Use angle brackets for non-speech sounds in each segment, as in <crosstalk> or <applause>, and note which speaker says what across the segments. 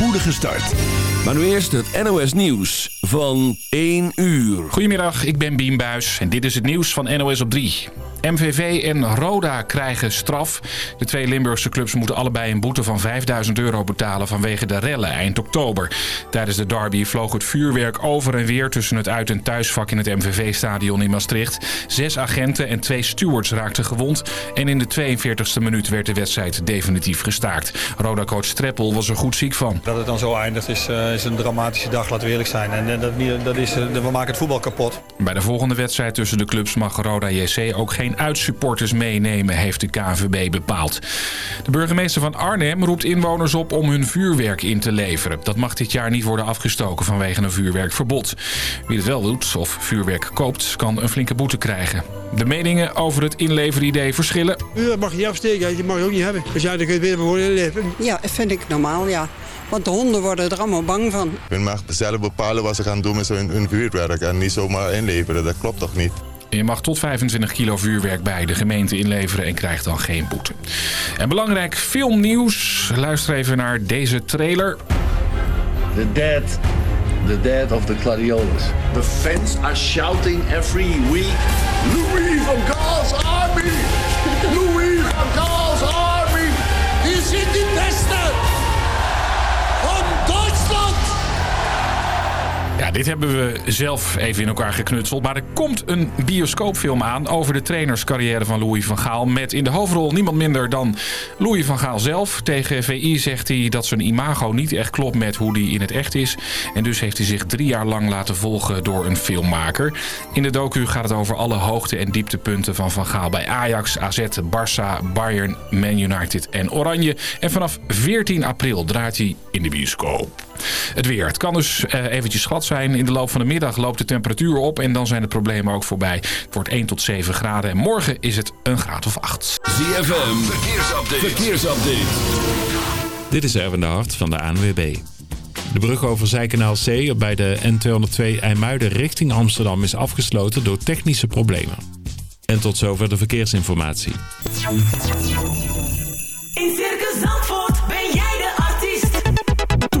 Speaker 1: spoedige start. Maar nu eerst het NOS Nieuws van 1 uur.
Speaker 2: Goedemiddag, ik ben Bien Buis en dit is het nieuws van NOS op 3. MVV en Roda krijgen straf. De twee Limburgse clubs moeten allebei een boete van 5000 euro betalen vanwege de rellen eind oktober. Tijdens de derby vloog het vuurwerk over en weer tussen het uit- en thuisvak in het MVV-stadion in Maastricht. Zes agenten en twee stewards raakten gewond. En in de 42e minuut werd de wedstrijd definitief gestaakt. Roda-coach Streppel was er goed ziek van.
Speaker 3: Dat het dan zo eindigt is, uh, is een dramatische dag, laten we eerlijk zijn. En uh, dat, dat is, uh, we maken het voetbal kapot.
Speaker 2: Bij de volgende wedstrijd tussen de clubs mag Roda JC ook geen uitsupporters meenemen, heeft de KNVB bepaald. De burgemeester van Arnhem roept inwoners op om hun vuurwerk in te leveren. Dat mag dit jaar niet worden afgestoken vanwege een vuurwerkverbod. Wie het wel doet of vuurwerk koopt, kan een flinke boete krijgen. De meningen over het inleveridee verschillen.
Speaker 4: Dat mag je niet afsteken, je mag je ook niet hebben. Als jij dat kunt weer gewoon inleveren.
Speaker 5: Ja, dat vind ik normaal, ja. Want de honden worden er allemaal bang van.
Speaker 6: Men mag zelf bepalen wat ze gaan doen met hun, hun vuurwerk en niet zomaar inleveren. Dat klopt toch niet?
Speaker 2: Je mag tot 25 kilo vuurwerk bij de gemeente inleveren en krijgt dan geen boete. En belangrijk filmnieuws. Luister even naar deze trailer.
Speaker 7: The dead, the dead of the gladiolus.
Speaker 8: The fans are shouting every week. Louis van Gaal's army!
Speaker 2: Dit hebben we zelf even in elkaar geknutseld. Maar er komt een bioscoopfilm aan over de trainerscarrière van Louis van Gaal. Met in de hoofdrol niemand minder dan Louis van Gaal zelf. Tegen VI zegt hij dat zijn imago niet echt klopt met hoe hij in het echt is. En dus heeft hij zich drie jaar lang laten volgen door een filmmaker. In de docu gaat het over alle hoogte- en dieptepunten van Van Gaal bij Ajax, AZ, Barça, Bayern, Man United en Oranje. En vanaf 14 april draait hij in de bioscoop. Het weer. Het kan dus uh, eventjes glad zijn. In de loop van de middag loopt de temperatuur op en dan zijn de problemen ook voorbij. Het wordt 1 tot 7 graden en morgen is het een graad of 8.
Speaker 1: ZFM, verkeersupdate. verkeersupdate.
Speaker 9: Dit is Erwin de Hart van de ANWB. De brug over Zijkanaal C bij de N202 IJmuiden richting Amsterdam is afgesloten door technische problemen. En tot zover de verkeersinformatie.
Speaker 10: In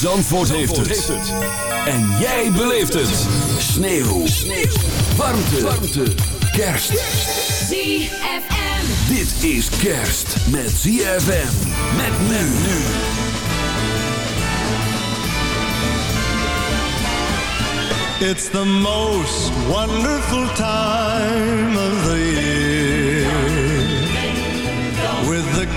Speaker 1: Zandvoort, heeft, het. En jij beleeft het. Sneeuw. Sneeuw. Warmte. Warmte. Kerst.
Speaker 10: ZFM.
Speaker 1: Dit is kerst met ZFM. Met men nu.
Speaker 11: It's the most wonderful time of the year.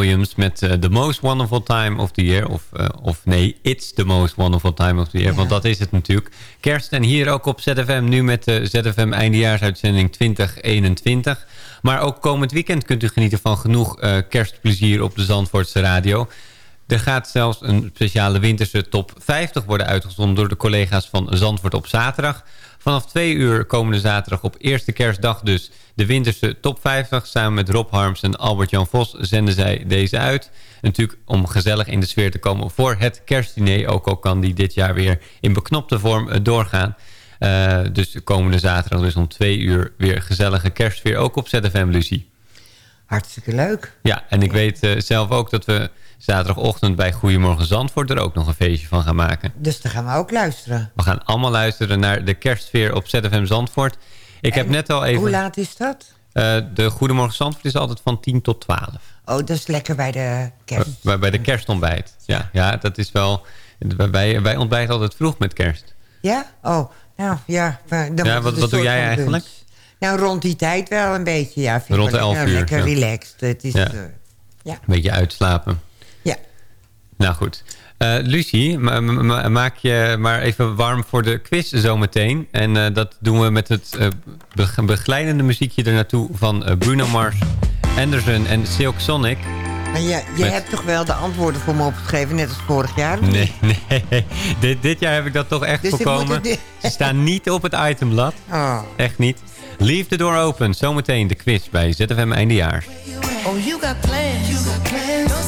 Speaker 12: Williams met eh, The Most Wonderful Time of the Year. Of, eh, of nee, It's the Most Wonderful Time of the Year. Want dat is het natuurlijk. Kerst en hier ook op ZFM. Nu met de ZFM eindejaarsuitzending 2021. Maar ook komend weekend kunt u genieten van genoeg eh, kerstplezier op de Zandvoortse radio. Er gaat zelfs een speciale winterse top 50 worden uitgezonden... door de collega's van Zandvoort op zaterdag. Vanaf twee uur komende zaterdag op eerste kerstdag dus... de winterse top 50. Samen met Rob Harms en Albert-Jan Vos zenden zij deze uit. Natuurlijk om gezellig in de sfeer te komen voor het kerstdiner. Ook al kan die dit jaar weer in beknopte vorm eh, doorgaan. Eh, dus de komende zaterdag dus om twee uur weer gezellige kerstsfeer. Ook op ZFM, Lucie.
Speaker 13: Hartstikke leuk.
Speaker 12: Ja, en ik weet eh, zelf ook dat we zaterdagochtend bij Goedemorgen Zandvoort... er ook nog een feestje van gaan maken.
Speaker 13: Dus daar gaan we ook luisteren.
Speaker 12: We gaan allemaal luisteren naar de kerstsfeer op ZFM Zandvoort. Ik heb net al even...
Speaker 13: Hoe laat is dat?
Speaker 12: Eh, de Goedemorgen Zandvoort is altijd van 10 tot 12.
Speaker 13: Oh, dat is lekker bij de kerst.
Speaker 12: Bij, bij de kerstontbijt. Ja, ja, dat is wel... Wij, wij ontbijten altijd vroeg met kerst.
Speaker 13: Ja? Oh, nou ja. Dan
Speaker 12: Ja, wat- wat doe jij eigenlijk?
Speaker 13: lunch. Nou, rond die tijd wel een beetje, ja. Vind ik
Speaker 12: Rond de
Speaker 13: wel
Speaker 12: 11
Speaker 13: lekker,
Speaker 12: uur,
Speaker 13: Lekker
Speaker 12: ja.
Speaker 13: relaxed. Het is,
Speaker 12: Ja.
Speaker 13: eh, ja.
Speaker 12: Een beetje uitslapen.
Speaker 13: Ja.
Speaker 12: Nou goed. Eh Lucie, ma- ma- maak je maar even warm voor de quiz zometeen. En eh, dat doen we met het eh, be- begeleidende muziekje er naartoe van Bruno Mars, Anderson en Silk Sonic.
Speaker 13: Maar
Speaker 12: Met-
Speaker 13: hebt toch wel de antwoorden voor me opgeschreven, net als vorig jaar?
Speaker 12: Nee, <laughs> nee. Dit, dit jaar heb ik dat toch echt
Speaker 13: Dus
Speaker 12: voorkomen. Ze staan niet op het itemblad. <laughs>
Speaker 13: Oh.
Speaker 12: Echt niet. Leave the door open. Zometeen de quiz bij ZFM Eindejaars.
Speaker 14: Oh, you got plans. You got plans.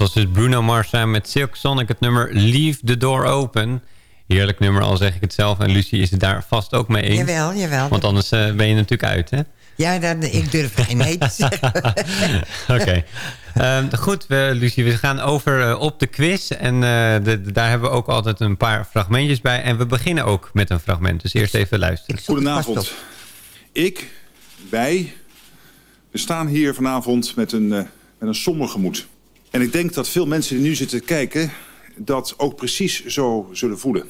Speaker 12: Was dus Bruno Mars samen met Silk Sonic het nummer Leave the Door Open. Heerlijk nummer, al zeg ik het zelf. En Lucie is het daar vast ook mee eens.
Speaker 13: Jawel, jawel.
Speaker 12: Want anders eh, ben je natuurlijk uit, hè?
Speaker 13: Ja, dan, ik durf geen nee te zeggen. <laughs>
Speaker 12: Oké. Ehm, goed, we, Lucie, we gaan over eh, op de quiz. En eh, de, de- daar hebben we ook altijd een paar fragmentjes bij. En we beginnen ook met een fragment. Dus eerst even luisteren.
Speaker 15: Goedenavond. Ik, wij, we staan hier vanavond met een, met een somber gemoed. En ik denk dat veel mensen die nu zitten kijken... dat ook precies zo zullen voelen.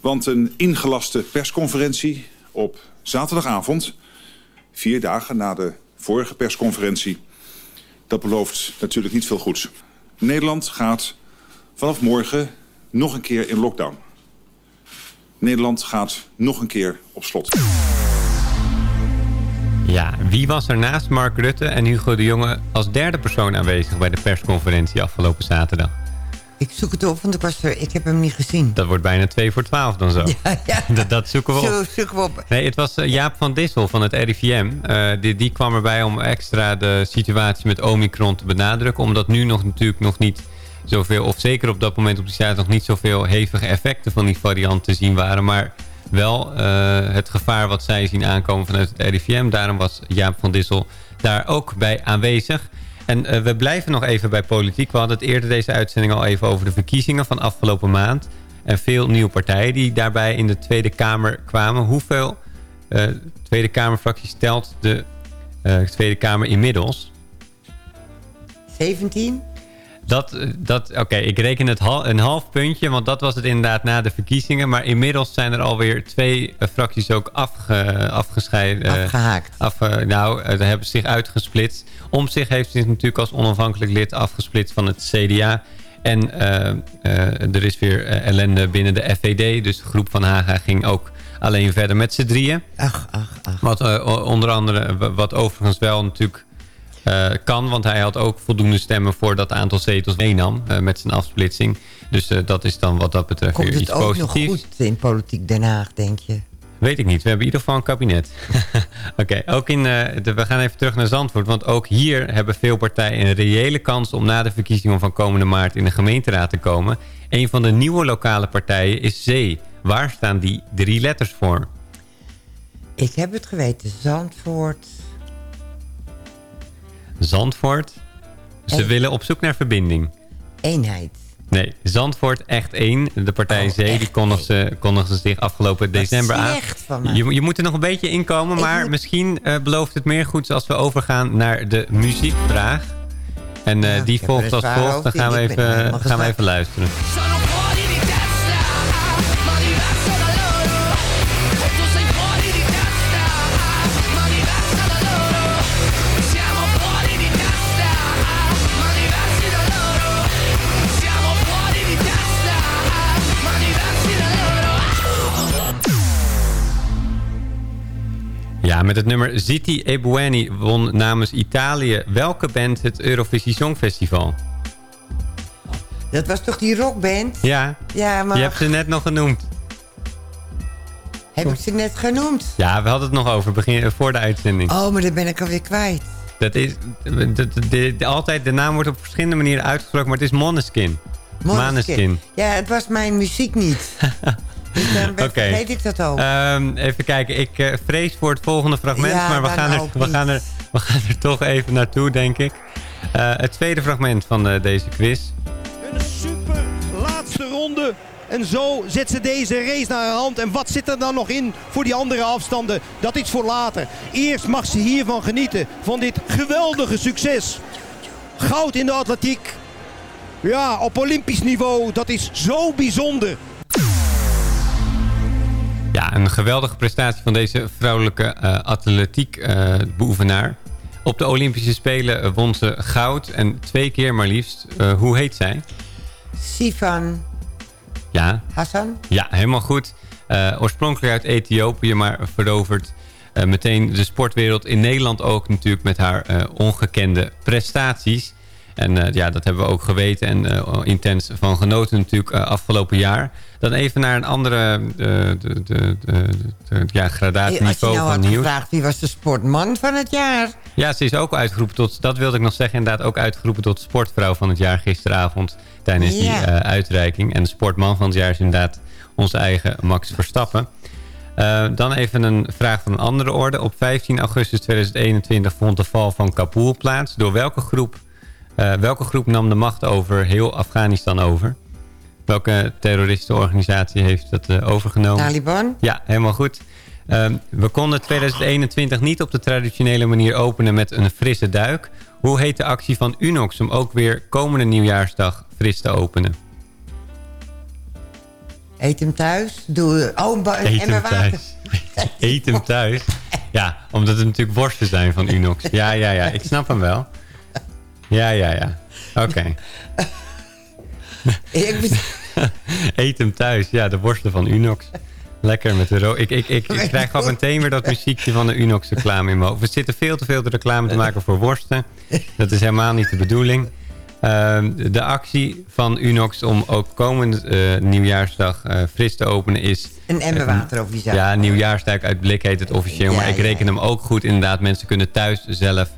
Speaker 15: Want een ingelaste persconferentie op zaterdagavond... vier dagen na de vorige persconferentie... dat belooft natuurlijk niet veel goeds. Nederland gaat vanaf morgen nog een keer in lockdown. Nederland gaat nog een keer op slot.
Speaker 12: Ja, wie was er naast Mark Rutte en Hugo de Jonge als derde persoon aanwezig bij de persconferentie afgelopen zaterdag?
Speaker 13: Ik zoek het op, want ik, was er, ik heb hem niet gezien.
Speaker 12: Dat wordt bijna 2 voor 12 dan zo. <laughs>
Speaker 13: Ja, ja. <laughs>
Speaker 12: Dat, dat zoeken we op.
Speaker 13: Zo zoeken we op.
Speaker 12: Nee, het was eh, Jaap van Dissel van het RIVM. Eh, die, die kwam erbij om extra de situatie met Omicron te benadrukken. Omdat nu nog natuurlijk nog niet zoveel, of zeker op dat moment op die zaterdag nog niet zoveel hevige effecten van die variant te zien waren. Maar wel eh, het gevaar wat zij zien aankomen vanuit het RIVM. Daarom was Jaap van Dissel daar ook bij aanwezig. En eh, we blijven nog even bij politiek. We hadden het eerder deze uitzending al even over de verkiezingen van afgelopen maand. En veel nieuwe partijen die daarbij in de Tweede Kamer kwamen. Hoeveel eh, Tweede Kamerfracties telt de Tweede Kamer inmiddels?
Speaker 13: 17?
Speaker 12: Dat, eh, dat, Oké, ik reken het hal- een half puntje, want dat was het inderdaad na de verkiezingen. Maar inmiddels zijn er alweer twee eh, fracties ook afge, afgescheiden. eh,
Speaker 13: Afgehaakt.
Speaker 12: Af, nou, eh, hebben zich uitgesplitst. Om zich heeft zich natuurlijk als onafhankelijk lid afgesplitst van het CDA. En er is weer ellende binnen de FVD. Dus de groep van Haga ging ook alleen verder met z'n drieën.
Speaker 13: Ach, ach, ach.
Speaker 12: Wat onder andere, wa- wat overigens wel natuurlijk kan. Want hij had ook voldoende stemmen voor dat aantal zetels meenam eh, met zijn afsplitsing. Dus eh, dat is dan wat dat betreft
Speaker 13: Komt
Speaker 12: weer
Speaker 13: het
Speaker 12: iets
Speaker 13: ook nog goed in politiek Den Haag, denk je?
Speaker 12: Weet ik niet. We hebben in ieder geval een kabinet. <laughs> Oké, ook in eh, de, we gaan even terug naar Zandvoort. Want ook hier hebben veel partijen een reële kans... om na de verkiezingen van komende maart in de gemeenteraad te komen. Een van de nieuwe lokale partijen is Zee. Waar staan die drie letters voor?
Speaker 13: Ik heb het geweten. Zandvoort.
Speaker 12: Zandvoort. Ze willen op zoek naar verbinding.
Speaker 13: Eenheid.
Speaker 12: Nee, Zandvoort echt één. De partij Zee die kondigde, kondigde zich afgelopen december aan.
Speaker 13: van mij.
Speaker 12: Je, je moet er nog een beetje inkomen, maar misschien eh, belooft het meer goeds als we overgaan naar de muziekvraag. En eh, die volgt als volgt. Dan gaan we even, gaan we even luisteren. Ja, met het nummer Ziti Ebueni won namens Italië welke band het Eurovisie Songfestival?
Speaker 13: Dat was toch die rockband?
Speaker 12: Ja,
Speaker 13: Ja, maar
Speaker 12: je hebt ze net nog genoemd.
Speaker 13: heb ik ze net genoemd?
Speaker 12: Ja, we hadden het nog over begin, voor de uitzending.
Speaker 13: Oh, maar dan ben ik alweer kwijt.
Speaker 12: Dat is, de- altijd, de naam wordt op verschillende manieren uitgesproken, maar het is Måneskin. Maneskin.
Speaker 13: Ja, het was mijn muziek niet. <laughs> dus dan
Speaker 12: Oké.
Speaker 13: weet ik dat ook.
Speaker 12: Ehm, even kijken, ik eh, vrees voor het volgende fragment,
Speaker 13: Ja,
Speaker 12: maar we gaan, er, we, gaan er, we gaan er toch even naartoe, denk ik. Eh, het tweede fragment van eh, deze quiz.
Speaker 16: Een super laatste ronde. En zo zet ze deze race naar haar hand. En wat zit er dan nog in voor die andere afstanden? Dat is voor later. Eerst mag ze hiervan genieten. Van dit geweldige succes. Goud in de atletiek. Ja, op olympisch niveau. Dat is zo bijzonder.
Speaker 12: Ja, een geweldige prestatie van deze vrouwelijke eh, atletiek eh, beoefenaar. Op de Olympische Spelen eh, won ze goud en twee keer maar liefst. Eh, hoe heet zij?
Speaker 13: Sivan
Speaker 12: Ja,
Speaker 13: Hassan.
Speaker 12: Ja, helemaal goed. Eh, oorspronkelijk uit Ethiopië, maar veroverd eh, meteen de sportwereld in Nederland ook natuurlijk met haar eh, ongekende prestaties. En eh, ja, dat hebben we ook geweten en eh, intens van genoten natuurlijk afgelopen jaar. Dan even naar een andere de, de, de, de ja, gradatieniveau
Speaker 13: hey,
Speaker 12: van nieuws.
Speaker 13: gevraagd wie was de sportman van het jaar?
Speaker 12: Ja, ze is ook uitgeroepen tot, dat wilde ik nog zeggen, inderdaad ook uitgeroepen tot sportvrouw van het jaar gisteravond tijdens
Speaker 13: Ja.
Speaker 12: die uitreiking. En de sportman van het jaar is inderdaad onze eigen Max Verstappen. Uh, dan even een vraag van een andere orde. Op 15 augustus 2021 vond de val van Kabul plaats. Door welke groep, uh, welke groep nam de macht over heel Afghanistan over? Welke terroristenorganisatie heeft dat uh, overgenomen?
Speaker 13: Taliban?
Speaker 12: Ja, helemaal goed. we konden 2021 niet op de traditionele manier openen met een frisse duik. Hoe heet de actie van Unox om ook weer komende nieuwjaarsdag fris te openen?
Speaker 13: Eet hem thuis. Doe, oh,
Speaker 12: Eet hem
Speaker 13: water.
Speaker 12: thuis. <laughs> Eet hem thuis. Ja, omdat het natuurlijk worsten zijn van Unox. Ja, ja, ja. Ik snap hem wel. Ja, ja, ja. Oké.
Speaker 13: Okay. <laughs> <laughs> <laughs>
Speaker 12: Eet hem thuis. Ja, de worsten van Unox. Lekker met de ro ik, ik, ik, ik krijg al meteen weer dat muziekje van de Unox reclame in me hoofd. We zitten veel te veel de reclame te maken voor worsten. Dat is helemaal niet de bedoeling. Uh, de actie van Unox om ook komende uh, nieuwjaarsdag uh, fris te openen is...
Speaker 13: Een emmer water of
Speaker 12: Ja, nieuwjaarsduik uit blik heet het officieel.
Speaker 13: Ja,
Speaker 12: maar ik reken
Speaker 13: ja.
Speaker 12: hem ook goed. Inderdaad, mensen kunnen thuis zelf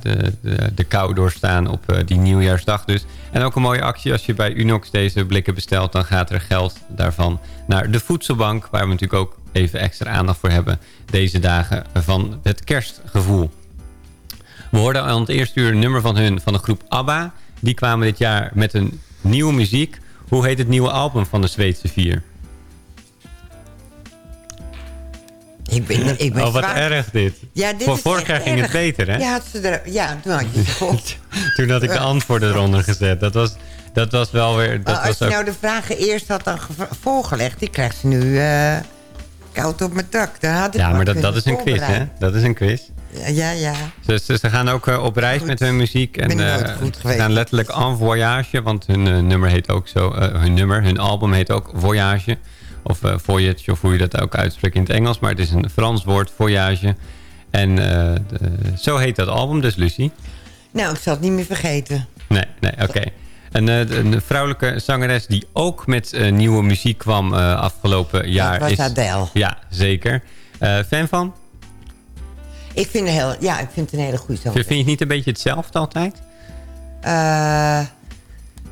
Speaker 12: de, de, de kou doorstaan op die nieuwjaarsdag dus. En ook een mooie actie. Als je bij Unox deze blikken bestelt... dan gaat er geld daarvan naar de voedselbank... waar we natuurlijk ook even extra aandacht voor hebben... deze dagen van het kerstgevoel. We hoorden aan het eerste uur een nummer van hun, van de groep ABBA. Die kwamen dit jaar met een nieuwe muziek. Hoe heet het nieuwe album van de Zweedse Vier?
Speaker 13: Ik ben, ik ben
Speaker 12: oh, wat
Speaker 13: zwaar-
Speaker 12: erg dit.
Speaker 13: Ja, dit
Speaker 12: Voor vorig jaar ging het beter, hè?
Speaker 13: Ja, er, ja <laughs> toen had je.
Speaker 12: Toen had ik de antwoorden eronder gezet. Dat was, dat was wel weer... Dat
Speaker 13: als
Speaker 12: was
Speaker 13: je
Speaker 12: ook...
Speaker 13: nou de vragen eerst had dan voorgelegd... die krijgt ze nu eh, koud op mijn dak. Dan had ik
Speaker 12: Ja, maar dat, dat is een quiz, hè? Dat is een quiz.
Speaker 13: Ja, ja.
Speaker 12: Ze, ze, ze gaan ook eh, op reis met hun muziek. En
Speaker 13: goed
Speaker 12: ze gaan letterlijk en voyage. Want hun nummer heet ook zo. hun nummer, hun album heet ook Voyage. Of eh, Voyage, of hoe je dat ook uitspreekt in het Engels. Maar het is een Frans woord, Voyage. En eh, de- zo heet dat album dus, Lucie.
Speaker 13: Nou, ik zal het niet meer vergeten.
Speaker 12: Nee, nee, oké. Een, eh, een vrouwelijke zangeres die ook met nieuwe muziek kwam afgelopen jaar.
Speaker 13: was
Speaker 12: is,
Speaker 13: Adele.
Speaker 12: Ja, zeker. Fan van?
Speaker 13: Ik vind, een heel, ja, ik vind het een hele goede
Speaker 12: Vind
Speaker 13: zang.
Speaker 12: vind je het niet een beetje hetzelfde altijd?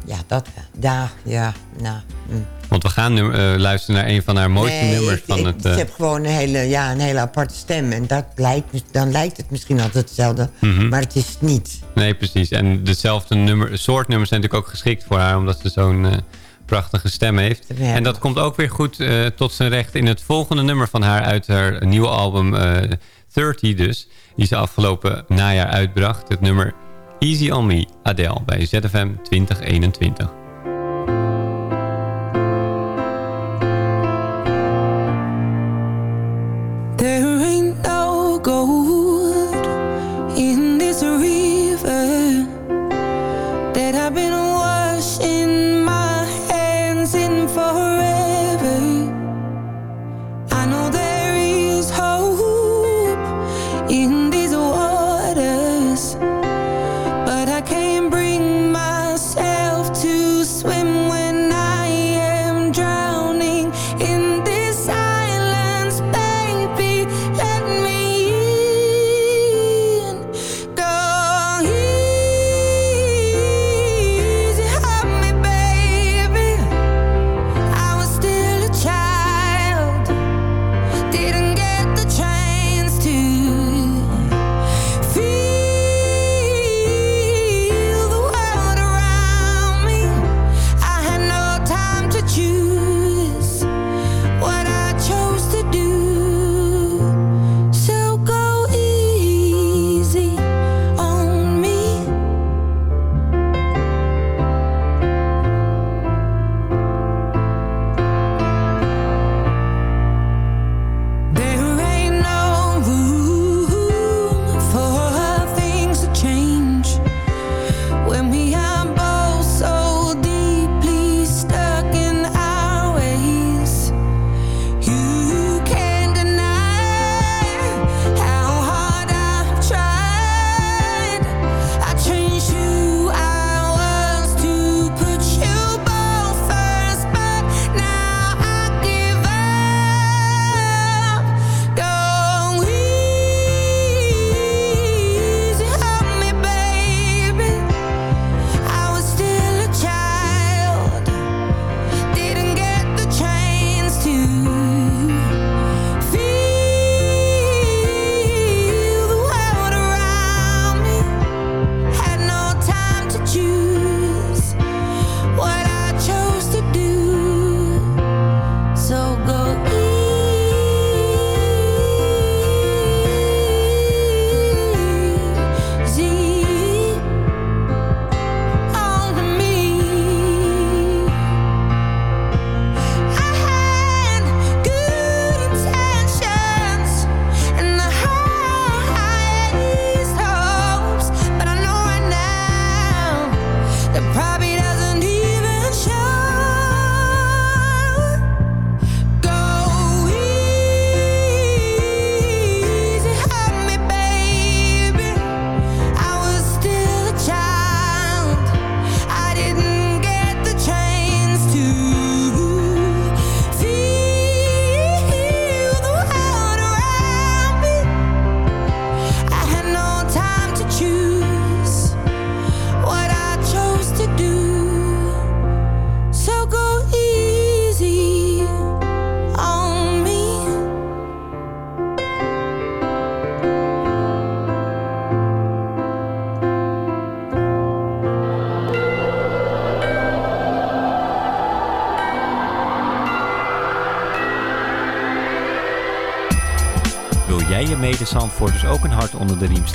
Speaker 13: Eh, ja, dat Ja, ja, nou... hm.
Speaker 12: Want we gaan nu eh, luisteren naar een van haar mooiste
Speaker 13: Nee,
Speaker 12: nummers
Speaker 13: ik-
Speaker 12: van
Speaker 13: ik-
Speaker 12: het... Eh,
Speaker 13: heeft gewoon een hele, ja, een hele aparte stem. En dat lijkt, dan lijkt het misschien altijd hetzelfde.
Speaker 12: Mhm.
Speaker 13: Maar het is het niet.
Speaker 12: Nee, precies. En dezelfde nummer, soort nummers zijn natuurlijk ook geschikt voor haar... omdat ze zo'n eh, prachtige stem heeft.
Speaker 13: Ja.
Speaker 12: En dat komt ook weer goed eh, tot zijn recht in het volgende nummer van haar... uit haar nieuwe album eh 30 dus. Die ze afgelopen najaar uitbracht. Het nummer Easy On Me, Adele, bij ZFM 2021.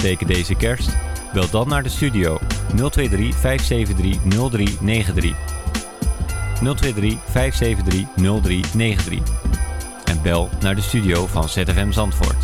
Speaker 17: Steken deze kerst? Bel dan naar de studio 023 573 0393. 023 573 0393. En bel naar de studio van ZFM Zandvoort.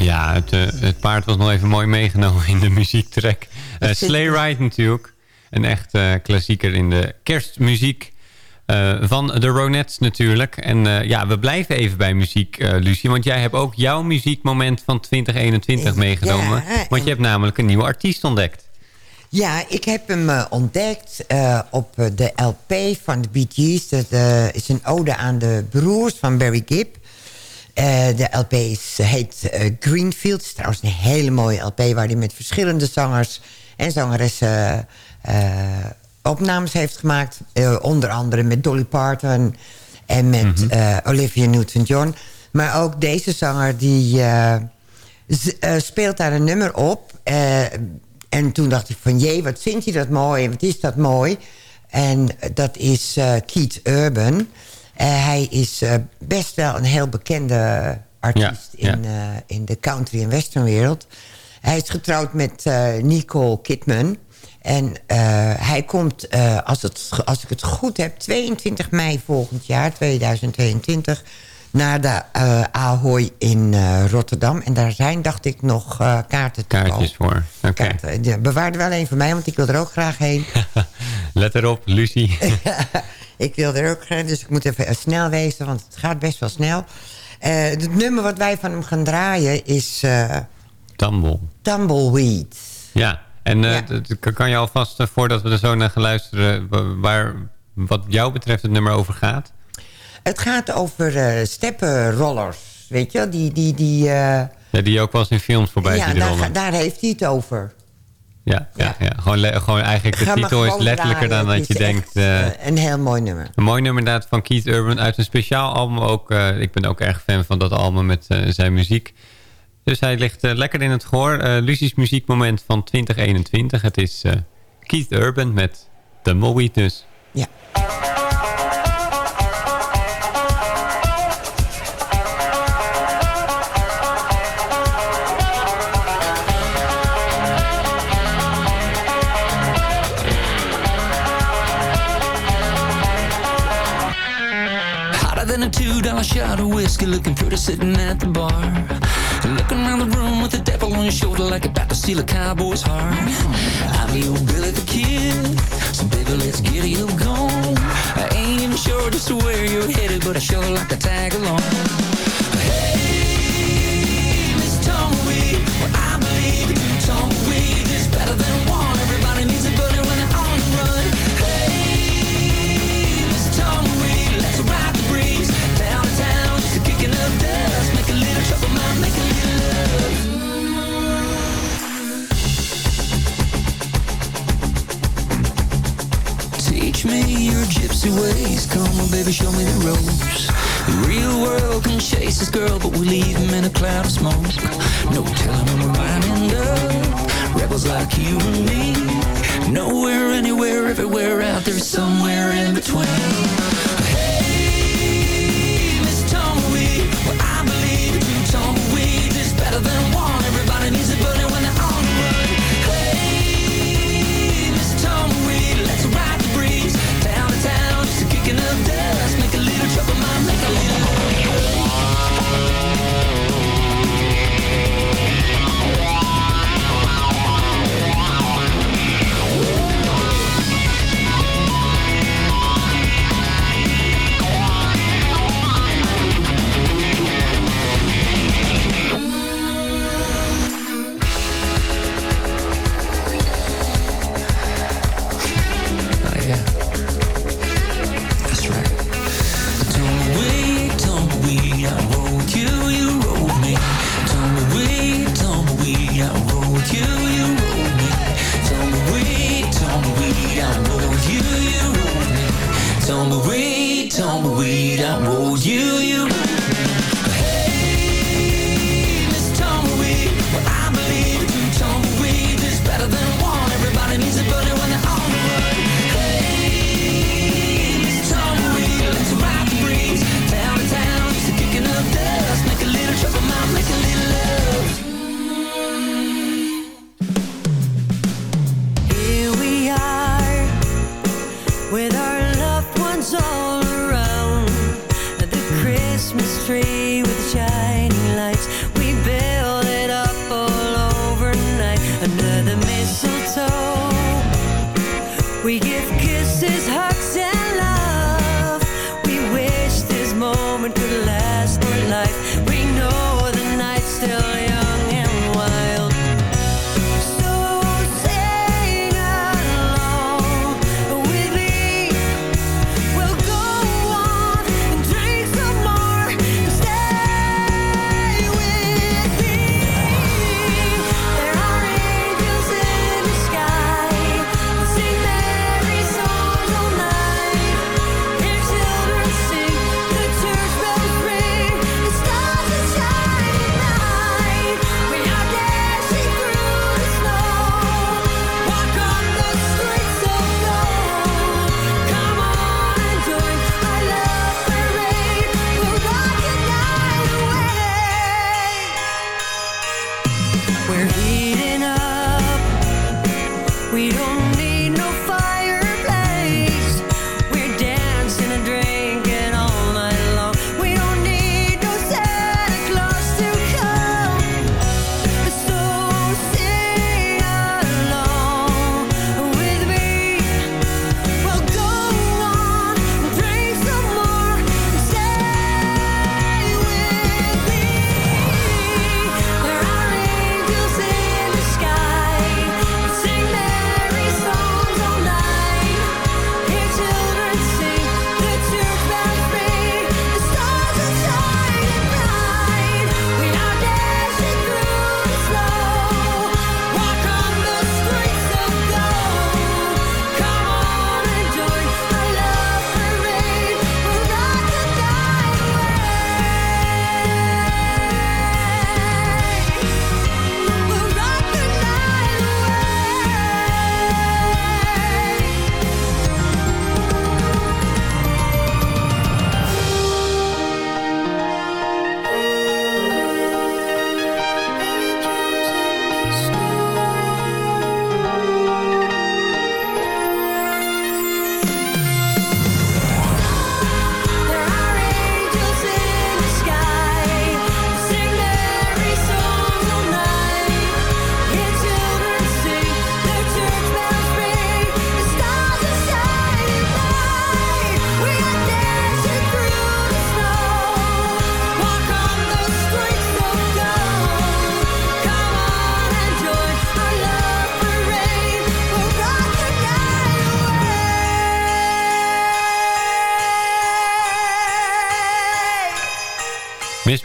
Speaker 17: Ja, het, eh, het paard was nog even mooi meegenomen in de muziektrack. <laughs> Eh Sleigh Ride natuurlijk. Een echt eh, klassieker in de kerstmuziek. van de Ronettes natuurlijk. En ja, we blijven even bij muziek, eh, Lucie. Want jij hebt ook jouw muziekmoment van 2021 meegenomen.
Speaker 13: Ja,
Speaker 17: want je hebt namelijk een nieuwe artiest ontdekt.
Speaker 13: Ja, ik heb hem ontdekt op de LP van de Bee Gees. Dat is een ode aan de broers van Barry Gibb. Eh, de LP is, heet eh, Greenfield. Het is trouwens een hele mooie LP... waar hij met verschillende zangers en zangeressen... eh, opnames heeft gemaakt. Onder andere met Dolly Parton en met eh, Olivia Newton-John. Maar ook deze zanger die speelt daar een nummer op... en toen dacht ik van, jee, wat vindt hij dat mooi en wat is dat mooi. En dat is Keith Urban. Eh, hij is eh, best wel een heel bekende artiest
Speaker 17: Ja,
Speaker 13: in, eh, in de country- en westernwereld. Hij is getrouwd met Nicole Kidman. En hij komt, als, het, als ik het goed heb, 22 mei volgend jaar, 2022 naar de eh Ahoy in eh, Rotterdam. En daar zijn, dacht ik, nog eh, kaarten te
Speaker 17: Kaartjes
Speaker 13: koop.
Speaker 17: voor. Oké.
Speaker 13: Bewaar er wel een voor mij, want ik wil er ook graag heen. <laughs>
Speaker 17: Let erop, Lucie. <laughs>
Speaker 13: ik wil er ook graag, dus ik moet even snel wezen, want het gaat best wel snel. Het nummer wat wij van hem gaan draaien is
Speaker 17: Tumble.
Speaker 13: Tumbleweed.
Speaker 17: Ja, en kan- je alvast, voordat we er zo naar gaan luisteren... wa- waar wat jou betreft het nummer over gaat?
Speaker 13: Het gaat over eh steppenrollers, weet je? Die, die, die, eh,
Speaker 17: Ja, die ook wel eens in films voorbij
Speaker 13: ja,
Speaker 17: ziet
Speaker 13: daar, daar heeft hij het over.
Speaker 12: Ja, ja, ja. Gewoon, gewoon eigenlijk de
Speaker 13: Ga
Speaker 12: titel is letterlijker
Speaker 13: draaien.
Speaker 12: dan dat je denkt. eh,
Speaker 13: een heel mooi nummer.
Speaker 12: Een mooi nummer inderdaad van Keith Urban uit een speciaal album ook. ik ben ook erg fan van dat album met zijn muziek. Dus hij ligt lekker in het gehoor. Eh Lucie's muziekmoment van 2021. Het is Keith Urban met Tumbleweed dus.
Speaker 13: Ja.
Speaker 18: Than a two dollar shot of whiskey, looking pretty sitting at the bar. Looking around the room with the devil on your shoulder, like about to steal a cowboy's heart. I'm your Billy the Kid, so baby, let's get you gone. I ain't even sure just where you're headed, but I sure like to tag along. Hey, Miss Tumbleweed, well, I believe tumbleweed is better than one. Nowhere, anywhere, everywhere out there, somewhere in between. Than one.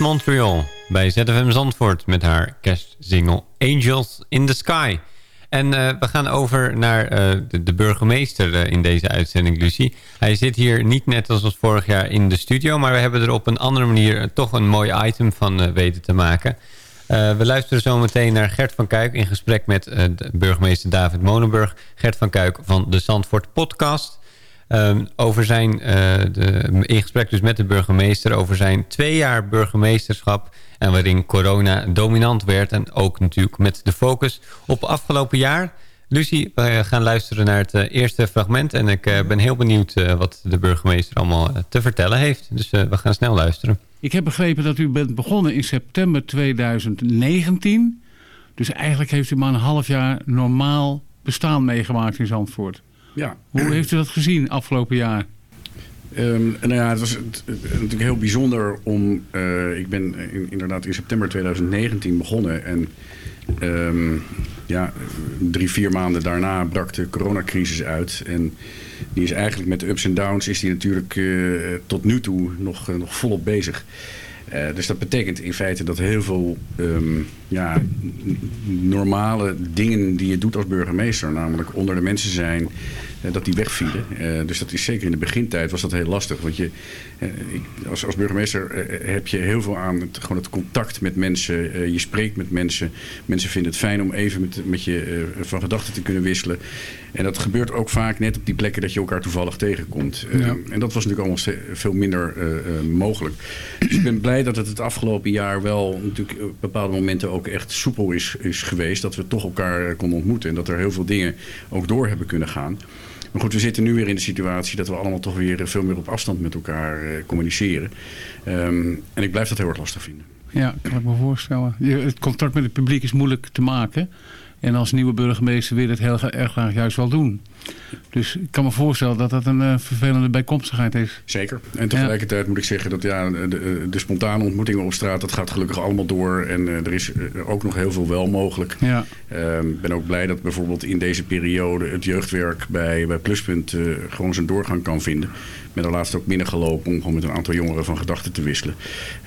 Speaker 12: Montreal bij ZFM Zandvoort met haar kerstsingle Angels in the Sky. En uh, we gaan over naar uh, de, burgemeester uh, in deze uitzending, Lucie. Hij zit hier niet net als vorig jaar in de studio... maar we hebben er op een andere manier toch een mooi item van weten te maken. we luisteren zo meteen naar Gert van Kuik... in gesprek met burgemeester David Monenburg. Gert van Kuik van de Zandvoort Podcast... Um, over zijn, uh, de, in gesprek dus met de burgemeester... over zijn twee jaar burgemeesterschap... en waarin corona dominant werd... en ook natuurlijk met de focus op afgelopen jaar. Lucie, we gaan luisteren naar het uh, eerste fragment... en ik uh, ben heel benieuwd wat de burgemeester allemaal te vertellen heeft. Dus we gaan snel luisteren.
Speaker 19: Ik heb begrepen dat u bent begonnen in september 2019. Dus eigenlijk heeft u maar een half jaar normaal bestaan meegemaakt in Zandvoort.
Speaker 20: Ja.
Speaker 19: Hoe heeft u dat gezien afgelopen jaar?
Speaker 20: Um, nou ja, het was natuurlijk heel bijzonder om... Uh, ik ben in, inderdaad in september 2019 begonnen. En um, ja, drie, vier maanden daarna brak de coronacrisis uit. En die is eigenlijk met de ups en downs... is die natuurlijk uh, tot nu toe nog, uh, nog volop bezig. Uh, dus dat betekent in feite dat heel veel um, ja, normale dingen die je doet als burgemeester, namelijk onder de mensen zijn, dat die wegvielen. Uh, dus dat is zeker in de begintijd was dat heel lastig. Want je, ik, als, als burgemeester heb je heel veel aan het, gewoon het contact met mensen. je spreekt met mensen. Mensen vinden het fijn om even met, met je van gedachten te kunnen wisselen. En dat gebeurt ook vaak net op die plekken dat je elkaar toevallig tegenkomt. Ja. en dat was natuurlijk allemaal veel minder mogelijk. Dus ik ben blij dat het het afgelopen jaar wel natuurlijk op bepaalde momenten ook echt soepel is, is geweest. Dat we toch elkaar konden ontmoeten. En dat er heel veel dingen ook door hebben kunnen gaan. Maar goed, we zitten nu weer in de situatie dat we allemaal toch weer veel meer op afstand met elkaar uh, communiceren. Um, en ik blijf dat heel erg lastig vinden.
Speaker 19: Ja, kan ik me voorstellen. Het contact met het publiek is moeilijk te maken. En als nieuwe burgemeester wil het heel erg graag juist wel doen. Dus ik kan me voorstellen dat dat een uh, vervelende bijkomstigheid is.
Speaker 20: Zeker. En tegelijkertijd ja. moet ik zeggen dat ja, de, de, spontane ontmoetingen op straat... dat gaat gelukkig allemaal door. En uh, er is ook nog heel veel wel mogelijk. Ik
Speaker 19: ja.
Speaker 20: uh, ben ook blij dat bijvoorbeeld in deze periode... het jeugdwerk bij, bij Pluspunt eh, gewoon zijn doorgang kan vinden. Ben er laatst ook binnengelopen om gewoon met een aantal jongeren van gedachten te wisselen.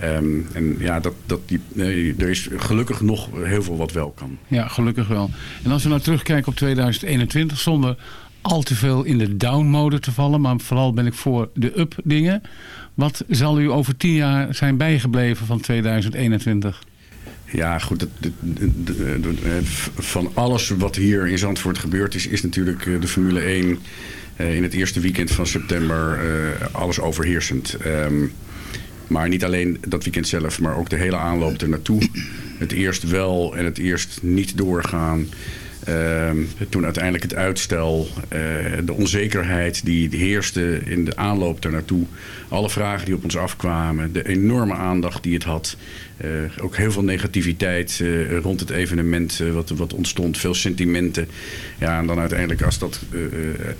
Speaker 20: Um, en ja, dat, dat die, nee, er is gelukkig nog heel veel wat wel kan.
Speaker 19: Ja, gelukkig wel. En als we nou terugkijken op 2021 zonder al te veel in de down-mode te vallen. Maar vooral ben ik voor de up dingen. Wat zal u over tien jaar zijn bijgebleven van 2021?
Speaker 20: Ja, goed. De, de, van alles wat hier in Zandvoort gebeurd is... is natuurlijk eh, de Formule 1 uh, in het eerste weekend van september alles overheersend. Um, maar niet alleen dat weekend zelf, maar ook de hele aanloop er naartoe. Het eerst wel en het eerst niet doorgaan. Uh, toen uiteindelijk het uitstel, de onzekerheid die heerste in de aanloop daar naartoe. Alle vragen die op ons afkwamen, de enorme aandacht die het had. Uh, ook heel veel negativiteit uh, rond het evenement uh, wat, wat ontstond. Veel sentimenten. Ja, en dan uiteindelijk als dat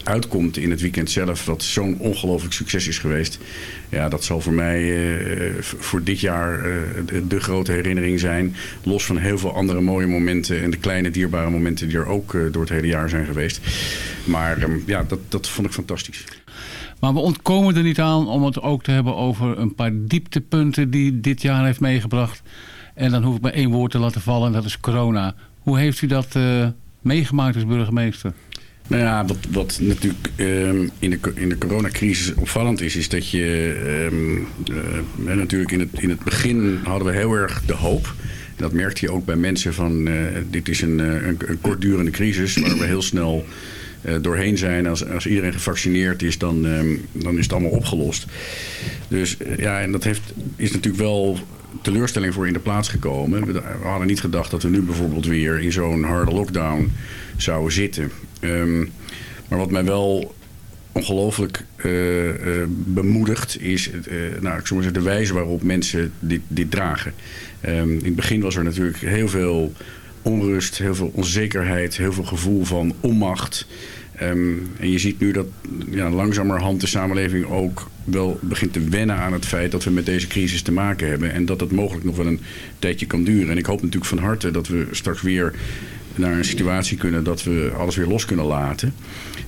Speaker 20: uitkomt in het weekend zelf... wat zo'n ongelooflijk succes is geweest... ja, dat zal voor mij voor dit jaar de, de, grote herinnering zijn. Los van heel veel andere mooie momenten... en de kleine dierbare momenten die er ook door het hele jaar zijn geweest. Maar um, ja, dat, dat vond ik fantastisch.
Speaker 19: Maar we ontkomen er niet aan om het ook te hebben over een paar dieptepunten die dit jaar heeft meegebracht. En dan hoef ik maar één woord te laten vallen en dat is corona. Hoe heeft u dat uh, meegemaakt als burgemeester?
Speaker 20: Nou ja, wat, wat natuurlijk um, in, de, in de coronacrisis opvallend is, is dat je um, uh, natuurlijk in het, in het begin hadden we heel erg de hoop. Dat merkte je ook bij mensen van uh, dit is een, een, een kortdurende crisis waar we heel snel doorheen zijn. Als, als iedereen gevaccineerd is, dan, um, dan is het allemaal opgelost. Dus uh, ja, en dat heeft, is natuurlijk wel teleurstelling voor in de plaats gekomen. We, hadden niet gedacht dat we nu bijvoorbeeld weer in zo'n harde lockdown zouden zitten. Um, maar wat mij wel ongelooflijk uh, bemoedigt is nou, ik zou zeggen, de wijze waarop mensen dit, dit dragen. Um, in het begin was er natuurlijk heel veel onrust, heel veel onzekerheid, heel veel gevoel van onmacht. Um, en je ziet nu dat ja, langzamerhand de samenleving ook wel begint te wennen aan het feit dat we met deze crisis te maken hebben. En dat het mogelijk nog wel een tijdje kan duren. En ik hoop natuurlijk van harte dat we straks weer naar een situatie kunnen dat we alles weer los kunnen laten.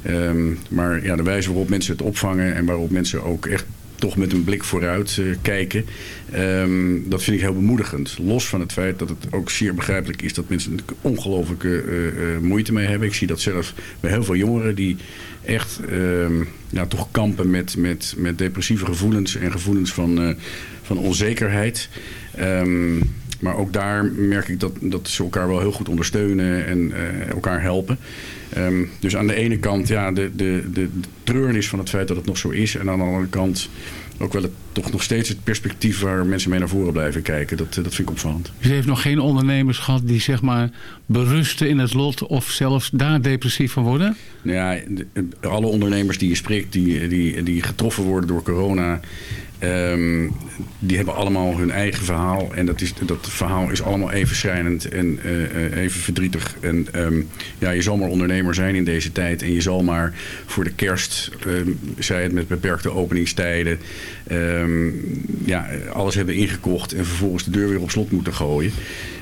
Speaker 20: Um, maar ja, de wijze waarop mensen het opvangen en waarop mensen ook echt toch met een blik vooruit eh, kijken. Ehm, dat vind ik heel bemoedigend. Los van het feit dat het ook zeer begrijpelijk is dat mensen er ongelooflijke eh, eh, moeite mee hebben. Ik zie dat zelfs bij heel veel jongeren die echt ehm, ja, toch kampen met, met, met depressieve gevoelens en gevoelens van, van onzekerheid. Ehm, maar ook daar merk ik dat, dat ze elkaar wel heel goed ondersteunen en eh, elkaar helpen. Ehm, dus aan de ene kant ja, de, de, de, de treurnis van het feit dat het nog zo is. En aan de andere kant ook wel het, toch nog steeds het perspectief waar mensen mee naar voren blijven kijken. Dat, eh, dat vind ik opvallend.
Speaker 19: Dus u heeft nog geen ondernemers gehad die zeg maar berusten in het lot of zelfs daar depressief van worden?
Speaker 20: Nou ja, de- alle ondernemers die je spreekt, die, die, die getroffen worden door corona... ehm, die hebben allemaal hun eigen verhaal. En dat, is, dat verhaal is allemaal even schrijnend en eh, eh, even verdrietig. En ehm, ja, je zal maar ondernemer zijn in deze tijd. En je zal maar voor de kerst, ehm, zij het met beperkte openingstijden... ehm, ja, alles hebben ingekocht en vervolgens de deur weer op slot moeten gooien.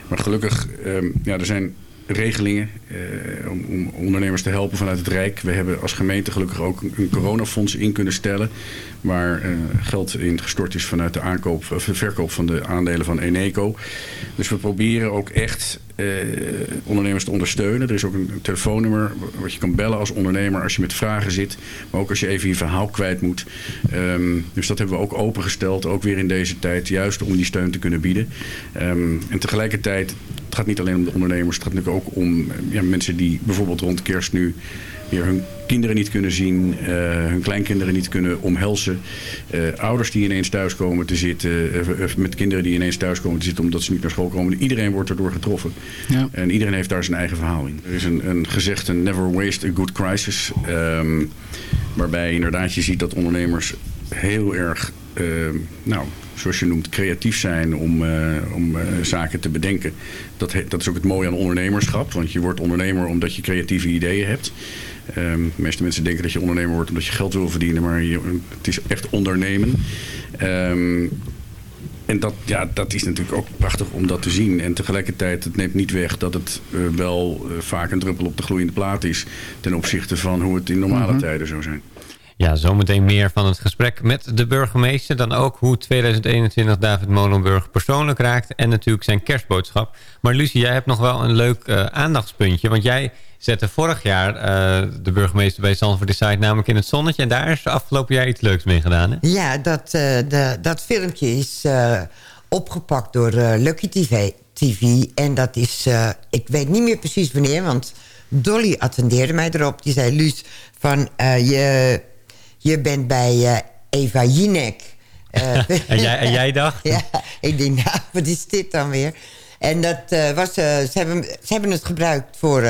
Speaker 20: Maar gelukkig, ehm, ja, er zijn regelingen eh, om, om ondernemers te helpen vanuit het Rijk. We hebben als gemeente gelukkig ook een, coronafonds in kunnen stellen... waar eh, geld in gestort is vanuit de, aankoop, of de verkoop van de aandelen van Eneco. Dus we proberen ook echt ondernemers te ondersteunen. Er is ook een, een telefoonnummer wat je kan bellen als ondernemer als je met vragen zit. Maar ook als je even je verhaal kwijt moet. Ehm, dus dat hebben we ook opengesteld, ook weer in deze tijd, juist om die steun te kunnen bieden. Ehm, en tegelijkertijd, het gaat niet alleen om de ondernemers, het gaat natuurlijk ook om eh, ja, mensen die bijvoorbeeld rond kerst nu weer hun kinderen niet kunnen zien, eh, hun kleinkinderen niet kunnen omhelzen. eh, ouders die ineens thuis komen te zitten, eh, met kinderen die ineens thuis komen te zitten omdat ze niet naar school komen. Iedereen wordt erdoor getroffen.
Speaker 19: Ja.
Speaker 20: En iedereen heeft daar zijn eigen verhaal in. Er is een, een gezegde, never waste a good crisis. ehm, waarbij inderdaad je ziet dat ondernemers heel erg, ehm, nou, zoals je noemt, creatief zijn om, om zaken te bedenken. Dat, dat is ook het mooie aan ondernemerschap. Want je wordt ondernemer omdat je creatieve ideeën hebt. Ehm, de meeste mensen denken dat je ondernemer wordt omdat je geld wil verdienen. Maar je, het is echt ondernemen. Ehm, en dat, ja, dat is natuurlijk ook prachtig om dat te zien. En tegelijkertijd, het neemt niet weg dat het eh, wel eh, vaak een druppel op de gloeiende plaat is. Ten opzichte van hoe het in normale
Speaker 12: Mhm.
Speaker 20: tijden zou zijn.
Speaker 12: Ja, zometeen meer van het gesprek met de burgemeester. Dan ook hoe 2021 David Molenburg persoonlijk raakt. En natuurlijk zijn kerstboodschap. Maar Lucie, jij hebt nog wel een leuk eh, aandachtspuntje. Want jij zette vorig jaar eh, de burgemeester bij Zandvoort Decide namelijk in het zonnetje. En daar is afgelopen jaar iets leuks mee gedaan, hè?
Speaker 13: Ja, dat, eh, de, dat filmpje is opgepakt door Lucky TV, TV. En dat is, ik weet niet meer precies wanneer, want Dolly attendeerde mij erop. Die zei, Luus, van, je, je bent bij eh, Eva Jinek. Eh, <laughs>
Speaker 12: En jij, en jij dacht? <laughs>
Speaker 13: ja, ik denk, nou, wat is dit dan weer? En dat eh, was, ze, hebben, ze hebben het gebruikt voor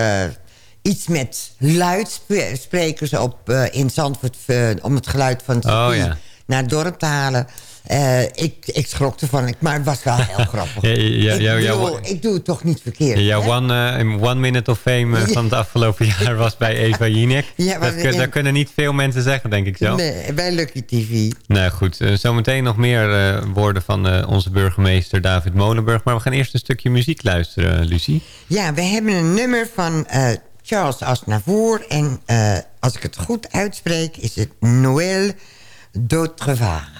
Speaker 13: iets met luidsprekers op, in Zandvoort... om het geluid van het
Speaker 12: Oh, ja.
Speaker 13: naar het dorp te halen. Eh, ik, ik schrok ervan, ik- maar het was wel heel <laughs> grappig.
Speaker 12: Ja, ja,
Speaker 13: ik,
Speaker 12: ja, ja,
Speaker 13: bedoel,
Speaker 12: ja.
Speaker 13: ik doe het toch niet verkeerd.
Speaker 12: One, eh, one minute of fame eh, <laughs> van het afgelopen jaar was bij Eva <laughs> Jinek.
Speaker 13: Ja,
Speaker 12: dat, kun-
Speaker 13: ja.
Speaker 12: dat kunnen niet veel mensen zeggen, denk ik zo.
Speaker 13: Nee, bij Lucky TV.
Speaker 12: Nou goed, zometeen nog meer woorden van onze burgemeester David Molenburg. Maar we gaan eerst een stukje muziek luisteren, Lucie.
Speaker 13: Ja, we hebben een nummer van Charles Aznavour. En als ik het goed uitspreek, is het Noël d'Autrevoir.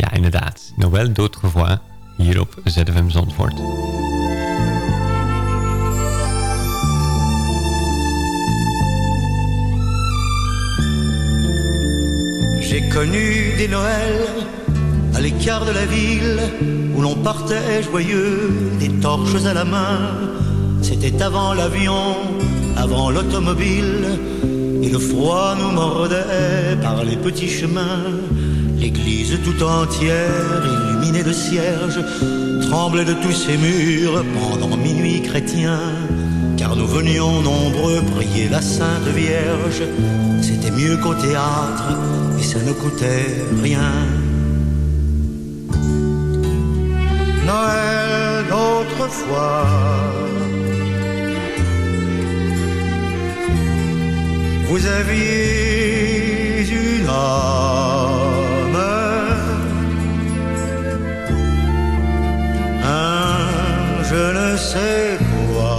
Speaker 12: Ja, inderdaad. Noël d'autrefois hier op ZFM Zandvoort.
Speaker 21: J'ai connu des Noëls à l'écart de la ville où l'on partait joyeux, des torches à la main. C'était avant l'avion, avant l'automobile, et le froid nous mordait par les petits chemins. L'église tout entière, illuminée de cierges, tremblait de tous ses murs pendant minuit chrétien. Car nous venions nombreux prier la Sainte Vierge. C'était mieux qu'au théâtre et ça ne coûtait rien. Noël d'autrefois. Vous aviez sais quoi.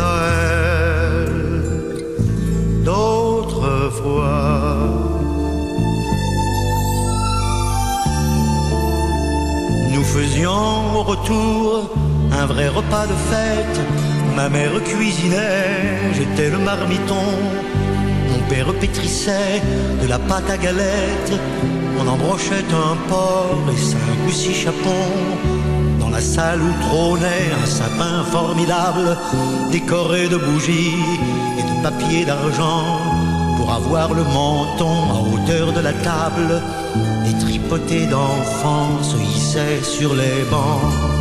Speaker 21: Noël d'autrefois. Nous faisions au retour un vrai repas de fête. Ma mère cuisinait, j'étais le marmiton. Mon père pétrissait de la pâte à galette on embrochait un porc et cinq ou six chapons. Dans la salle où trônait un sapin formidable, décoré de bougies et de papier d'argent. Pour avoir le menton à hauteur de la table, des tripotés d'enfants se hissaient sur les bancs.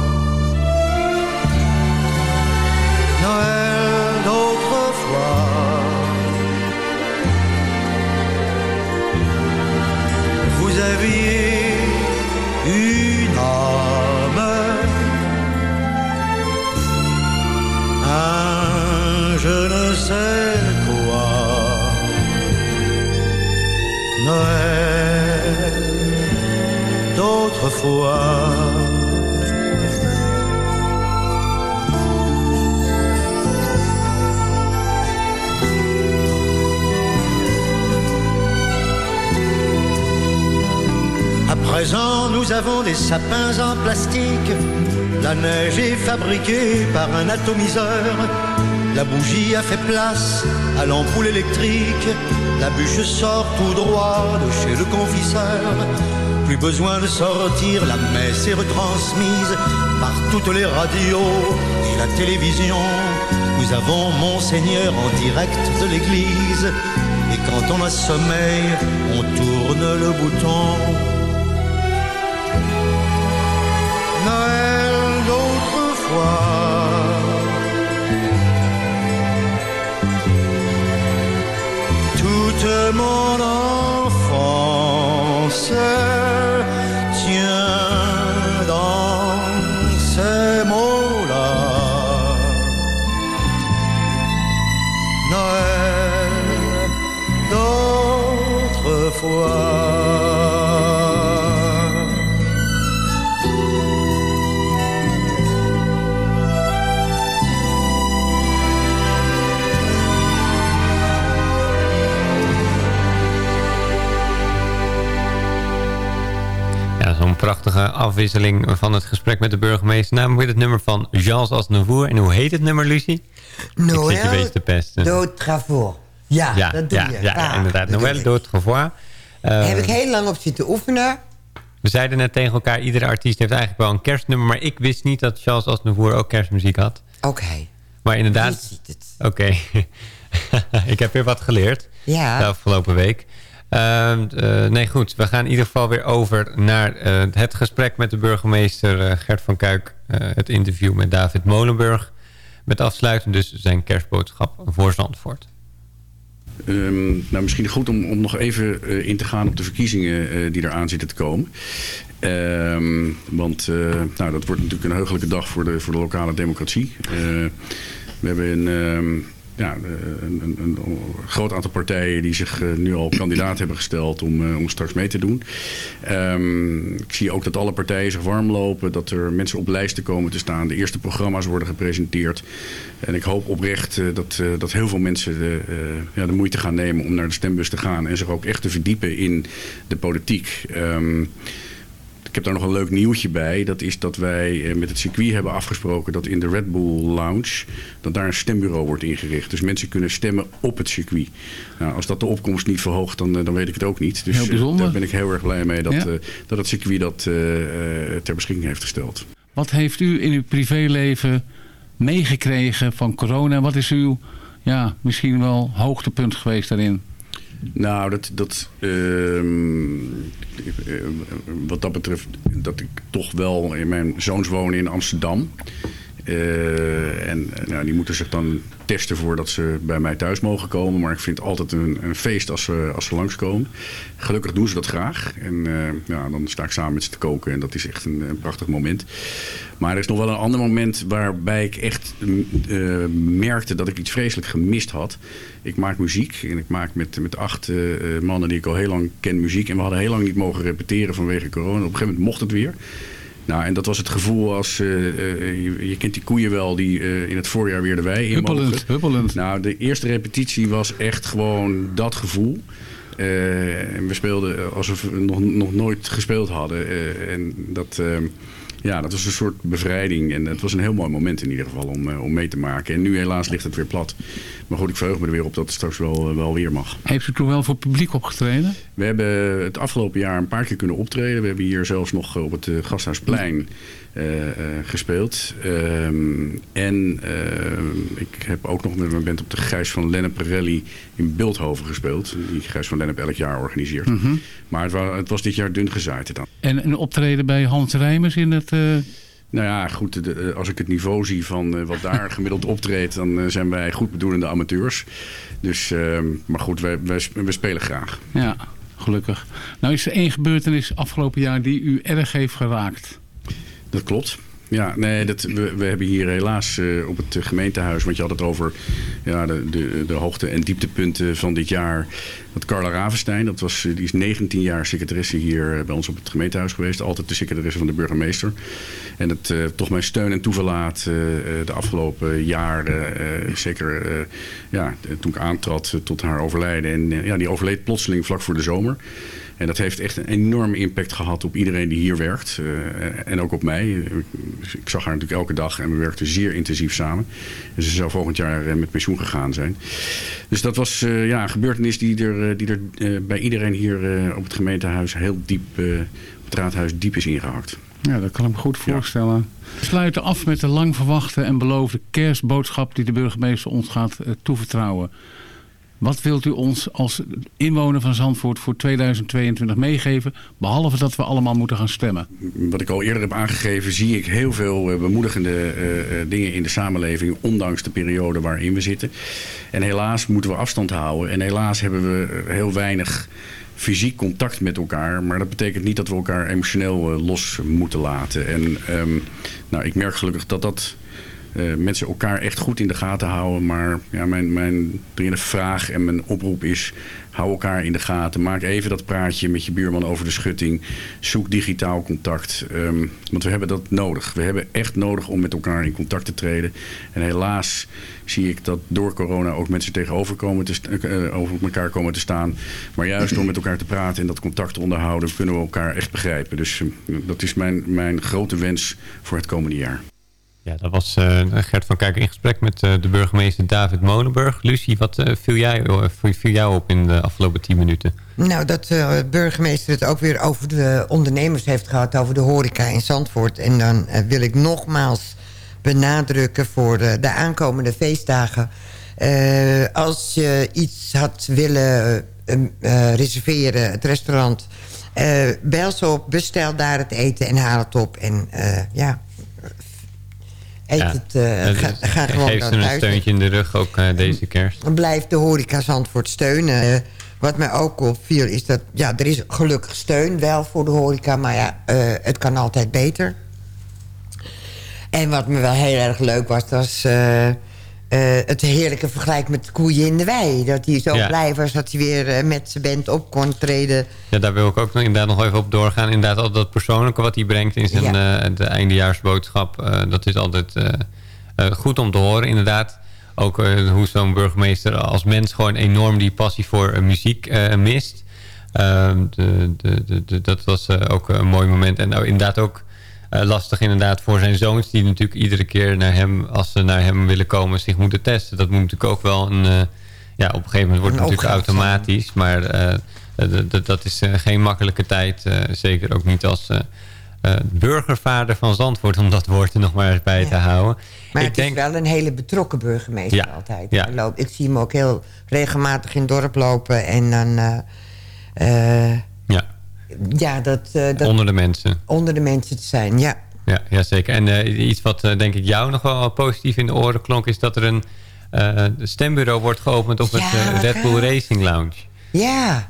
Speaker 21: Nous avons des sapins en plastique. La neige est fabriquée par un atomiseur. La bougie a fait place à l'ampoule électrique. La bûche sort tout droit de chez le confiseur. Plus besoin de sortir, la messe est retransmise par toutes les radios et la télévision. Nous avons Monseigneur en direct de l'église. Et quand on a sommeil, on tourne le bouton. D'autrefois. Toute mon enfance
Speaker 12: afwisseling van het gesprek met de burgemeester. Namelijk het nummer van Jean Asnavour. En hoe heet het nummer, Lucie? Ik zit je
Speaker 13: Noël
Speaker 12: beetje te pesten.
Speaker 13: D'autrefois. Ja,
Speaker 12: ja,
Speaker 13: dat doe
Speaker 12: ja,
Speaker 13: je.
Speaker 12: ja,
Speaker 13: Daar,
Speaker 12: inderdaad. Noël
Speaker 13: ik.
Speaker 12: D'autrefois. Eh,
Speaker 13: Heb ik heel lang op zitten oefenen.
Speaker 12: We zeiden net tegen elkaar, iedere artiest heeft eigenlijk wel een kerstnummer. Maar ik wist niet dat Charles Aznavour ook kerstmuziek had.
Speaker 13: Oké.
Speaker 12: Maar inderdaad... Oké. <laughs> ik heb weer wat geleerd.
Speaker 13: Ja.
Speaker 12: De afgelopen week. Ehm, eh, nee, goed. We gaan in ieder geval weer over naar eh, het gesprek met de burgemeester eh, Gert van Kuik. het interview met David Molenburg. Met afsluitend dus zijn kerstboodschap voor Zandvoort.
Speaker 20: Ehm, nou, misschien goed om, om nog even in te gaan op de verkiezingen eh, die eraan zitten te komen. Ehm, want nou, dat wordt natuurlijk een heugelijke dag voor de, voor de lokale democratie. We hebben een, ja, eh, een, een, een groot aantal partijen die zich eh, nu al kandidaat hebben gesteld om, eh, om straks mee te doen. Ehm, ik zie ook dat alle partijen zich warm lopen, dat er mensen op lijsten komen te staan. De eerste programma's worden gepresenteerd. En ik hoop oprecht dat, dat heel veel mensen de, ja, de moeite gaan nemen om naar de stembus te gaan en zich ook echt te verdiepen in de politiek. Ehm, ik heb daar nog een leuk nieuwtje bij. Dat is dat wij eh, met het circuit hebben afgesproken dat in de Red Bull Lounge... dat daar een stembureau wordt ingericht. Dus mensen kunnen stemmen op het circuit. Nou, als dat de opkomst niet verhoogt, dan, eh, dan weet ik het ook niet. Dus
Speaker 19: Heel
Speaker 20: eh,
Speaker 19: bijzonder.
Speaker 20: daar ben ik heel erg blij mee dat,
Speaker 19: Ja.
Speaker 20: dat het circuit dat ter beschikking heeft gesteld.
Speaker 19: Wat heeft u in uw privéleven meegekregen van corona? Wat is uw ja, misschien wel hoogtepunt geweest daarin?
Speaker 20: Nou, dat, dat, ehm, eh, wat dat betreft, dat ik toch wel in mijn zoons wonen in Amsterdam. Eh, en nou, die moeten zich dan testen voordat ze bij mij thuis mogen komen. Maar ik vind het altijd een, een feest als ze, als ze langskomen. Gelukkig doen ze dat graag. En eh, ja, dan sta ik samen met ze te koken. En dat is echt een, prachtig moment. Maar er is nog wel een ander moment waarbij ik echt eh, merkte dat ik iets vreselijk gemist had. Ik maak muziek en ik maak met, met acht mannen die ik al heel lang ken muziek. En we hadden heel lang niet mogen repeteren vanwege corona. Op een gegeven moment mocht het weer. Nou, en dat was het gevoel als... eh, eh, je, je kent die koeien wel die eh, in het voorjaar weer de wei in
Speaker 19: Huppelend, huppelend.
Speaker 20: Nou, de eerste repetitie was echt gewoon dat gevoel. En we speelden alsof we nog, nog nooit gespeeld hadden. En dat... eh, ja, dat was een soort bevrijding. En het was een heel mooi moment in ieder geval om, eh, om mee te maken. En nu helaas ligt het weer plat. Maar goed, ik verheug me er weer op dat het straks wel, eh, wel weer mag.
Speaker 19: Heeft u toen wel voor publiek opgetreden?
Speaker 20: We hebben het afgelopen jaar een paar keer kunnen optreden. We hebben hier zelfs nog op het eh, Gasthuisplein eh, eh, gespeeld. Ehm, en eh, ik heb ook nog met mijn band op de Gijs van Lennep Rally in Beeldhoven gespeeld. Die Gijs van Lennep elk jaar organiseert.
Speaker 19: Mhm.
Speaker 20: Maar het, wa- het was dit jaar dun gezaaid dan.
Speaker 19: En een optreden bij Hans Rijmers in het... eh,
Speaker 20: Nou ja, goed, de- als ik het niveau zie van eh, wat daar <laughs> gemiddeld optreedt... dan eh, zijn wij goed bedoelende amateurs. Dus, ehm, maar goed, wij, spelen graag.
Speaker 19: Ja, gelukkig. Nou is er één gebeurtenis afgelopen jaar die u erg heeft geraakt.
Speaker 20: Dat klopt. Ja, nee, dat, we, we hebben hier helaas eh, op het eh, gemeentehuis, want je had het over ja, de, de, de hoogte- en dieptepunten van dit jaar. Dat Carla Ravenstein, dat was, eh, die is 19 jaar secretaresse hier eh, bij ons op het gemeentehuis geweest. Altijd de secretaresse van de burgemeester. En eh, toch mijn steun en toeverlaat eh, de afgelopen jaren. zeker ja, toen ik aantrad tot haar overlijden. En ja, die overleed plotseling vlak voor de zomer. En dat heeft echt een enorme impact gehad op iedereen die hier werkt. eh, en ook op mij. Ik, zag haar natuurlijk elke dag en we werkten zeer intensief samen. En ze zou volgend jaar eh, met pensioen gegaan zijn. Dus dat was eh, ja, een gebeurtenis die er, die er bij iedereen hier eh, op het gemeentehuis heel diep, eh, op het raadhuis diep is ingehakt.
Speaker 19: Ja, dat kan ik me goed voorstellen. We sluiten af met de lang verwachte en beloofde kerstboodschap die de burgemeester ons gaat toevertrouwen. Wat wilt u ons als inwoner van Zandvoort voor 2022 meegeven, behalve dat we allemaal moeten gaan stemmen?
Speaker 20: Wat ik al eerder heb aangegeven, zie ik heel veel eh, bemoedigende eh, eh, dingen in de samenleving, ondanks de periode waarin we zitten. En helaas moeten we afstand houden. En helaas hebben we heel weinig fysiek contact met elkaar. Maar dat betekent niet dat we elkaar emotioneel los moeten laten. En ehm, nou, ik merk gelukkig dat dat eh, mensen elkaar echt goed in de gaten houden. Maar ja, mijn, mijn dringende vraag en mijn oproep is... hou elkaar in de gaten. Maak even dat praatje met je buurman over de schutting. Zoek digitaal contact. Ehm, want we hebben dat nodig. We hebben echt nodig om met elkaar in contact te treden. En helaas zie ik dat door corona ook mensen tegenover komen te st- eh, over elkaar komen te staan. Maar juist door met elkaar te praten en dat contact te onderhouden... kunnen we elkaar echt begrijpen. Dus eh, dat is mijn, mijn grote wens voor het komende jaar.
Speaker 12: Ja, dat was eh, Gert van Kijk in gesprek met eh, de burgemeester David Molenburg. Lucie, wat eh, viel, jij, viel, jou op in de afgelopen 10 minuten?
Speaker 13: Nou, dat de burgemeester het ook weer over de ondernemers heeft gehad... over de horeca in Zandvoort. En dan wil ik nogmaals benadrukken voor de, de aankomende feestdagen... Als je iets had willen reserveren, het restaurant... bel ze op, bestel daar het eten en haal het op. En ja, eet
Speaker 12: Ja,
Speaker 13: het, eh, ga, ga gewoon
Speaker 12: Geef ze een
Speaker 13: thuis.
Speaker 12: steuntje in de rug ook eh, deze kerst.
Speaker 13: Blijf de horeca Zandvoort steunen. Eh, wat mij ook opviel is dat... Ja, er is gelukkig steun wel voor de horeca. Maar ja, het kan altijd beter. En wat me wel heel erg leuk was... was eh, het heerlijke vergelijk met koeien in de wei. Dat hij zo
Speaker 12: Ja.
Speaker 13: blij was dat hij weer eh, met zijn band op kon treden.
Speaker 12: Ja, daar wil ik ook nog, inderdaad nog even op doorgaan. Inderdaad, al dat persoonlijke wat hij brengt in zijn eh, de eindejaarsboodschap. dat is altijd goed om te horen, inderdaad. Ook hoe zo'n burgemeester als mens gewoon enorm die passie voor muziek mist. Ehm, de, de, de, de- dat was ook een mooi moment. En nou, inderdaad ook eh, lastig inderdaad voor zijn zoons... die natuurlijk iedere keer naar hem, als ze naar hem willen komen... zich moeten testen. Dat moet natuurlijk ook wel een... eh, ja, op een gegeven moment wordt het natuurlijk automatisch. Maar eh, dat is geen makkelijke tijd. zeker ook niet als burgervader van Zandvoort... om dat woord er nog maar eens bij te houden.
Speaker 13: Maar
Speaker 12: ik
Speaker 13: het
Speaker 12: denk,
Speaker 13: is wel een hele betrokken burgemeester
Speaker 12: Ja,
Speaker 13: altijd.
Speaker 12: ja.
Speaker 13: Ik zie hem ook heel regelmatig in het dorp lopen. En dan...
Speaker 12: Ja.
Speaker 13: dat, eh, dat...
Speaker 12: onder de mensen.
Speaker 13: onder de mensen te zijn, ja.
Speaker 12: Ja, ja zeker. En eh, iets wat eh, denk ik jou nog wel positief in de oren klonk... is dat er een stembureau wordt geopend op
Speaker 13: Ja,
Speaker 12: het Red Bull. Racing Lounge.
Speaker 13: Ja,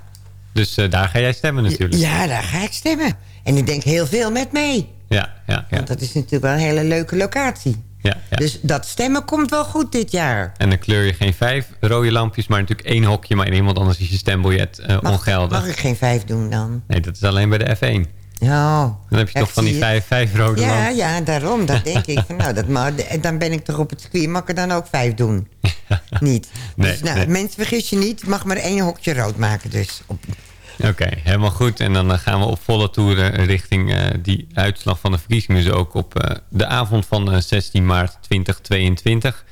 Speaker 12: Dus daar ga jij stemmen natuurlijk.
Speaker 13: ja, daar ga ik stemmen. En ik denk heel veel met mee.
Speaker 12: Ja, ja, ja.
Speaker 13: Want dat is natuurlijk wel een hele leuke locatie.
Speaker 12: Ja, ja.
Speaker 13: Dus dat stemmen komt wel goed dit jaar.
Speaker 12: En dan kleur je geen vijf rode lampjes, maar natuurlijk één hokje. Maar in iemand anders is je stembiljet eh,
Speaker 13: Mag,
Speaker 12: ongeldig.
Speaker 13: mag ik geen vijf doen dan?
Speaker 12: Nee, dat is alleen bij de F1.
Speaker 13: Ja.
Speaker 12: Dan heb je toch van die vijf, vijf rode
Speaker 13: Ja,
Speaker 12: lampjes.
Speaker 13: ja, daarom. Dat denk ik. Van, <laughs> nou, dat mag, dan ben ik toch op het circuit. Mag ik er dan ook vijf doen? <laughs> Niet.
Speaker 12: Nee,
Speaker 13: dus, nou,
Speaker 12: nee.
Speaker 13: mensen, vergis je niet. Mag maar één hokje rood maken dus. Op,
Speaker 12: Oké, helemaal goed. En dan eh, gaan we op volle toeren richting eh, die uitslag van de verkiezingen. Dus ook op eh, de avond van 16 maart 2022.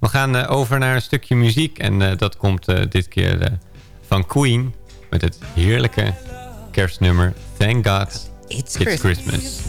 Speaker 12: We gaan over naar een stukje muziek. En dat komt dit keer van Queen. Met het heerlijke kerstnummer Thank God It's, Christmas.
Speaker 10: Christmas.